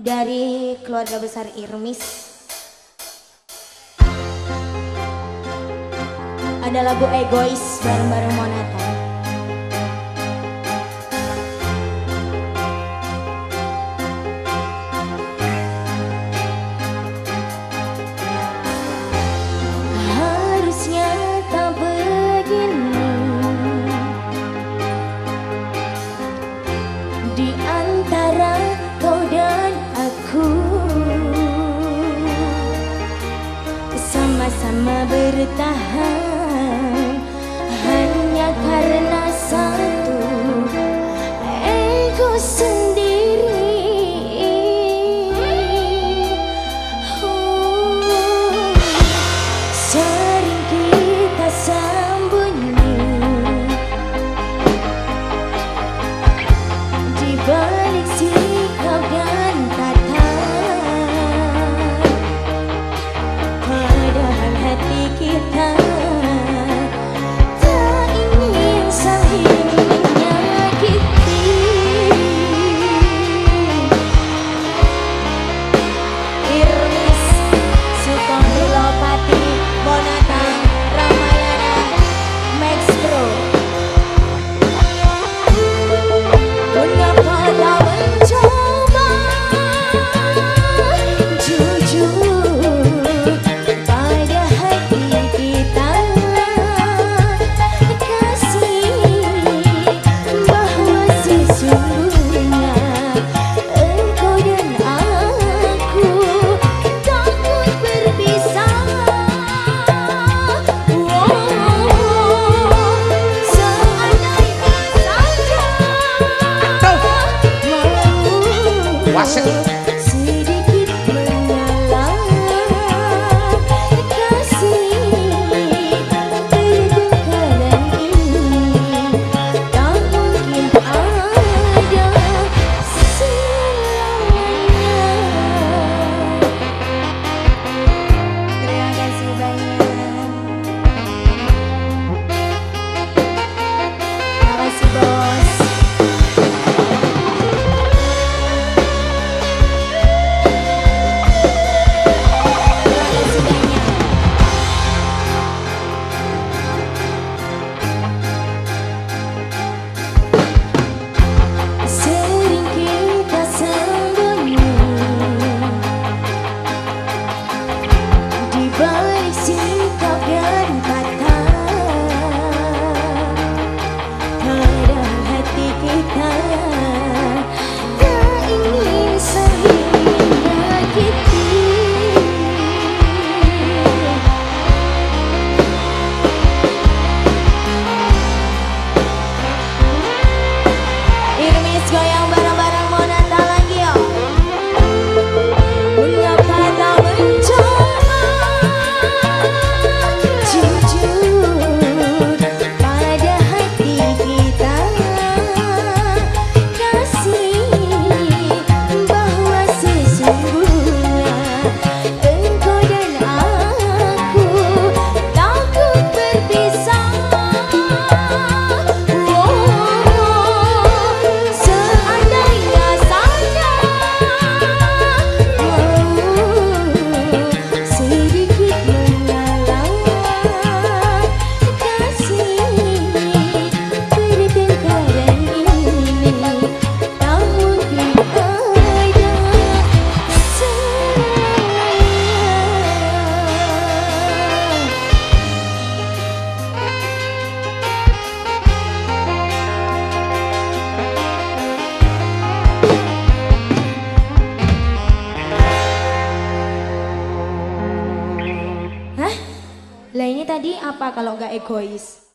dari keluarga besar Irmis ada lagu egois bareng-bareng Monatan. sama-sama bertahan hanya karena satu ego sendiri. Oh. Ini tadi apa kalau nggak egois?